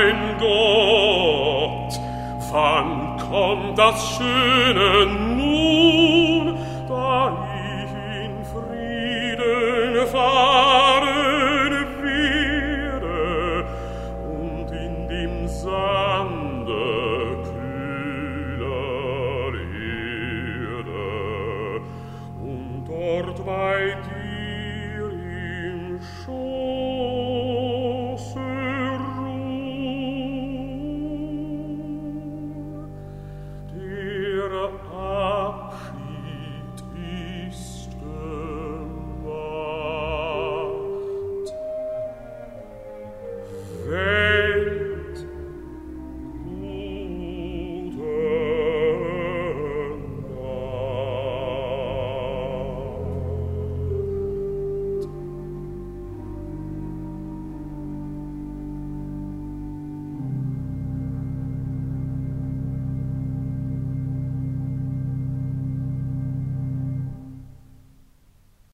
mein Gott, wann kommt das Schöne nun, da ich in Frieden fahren werde und in dem Sande kühler werde und dort weit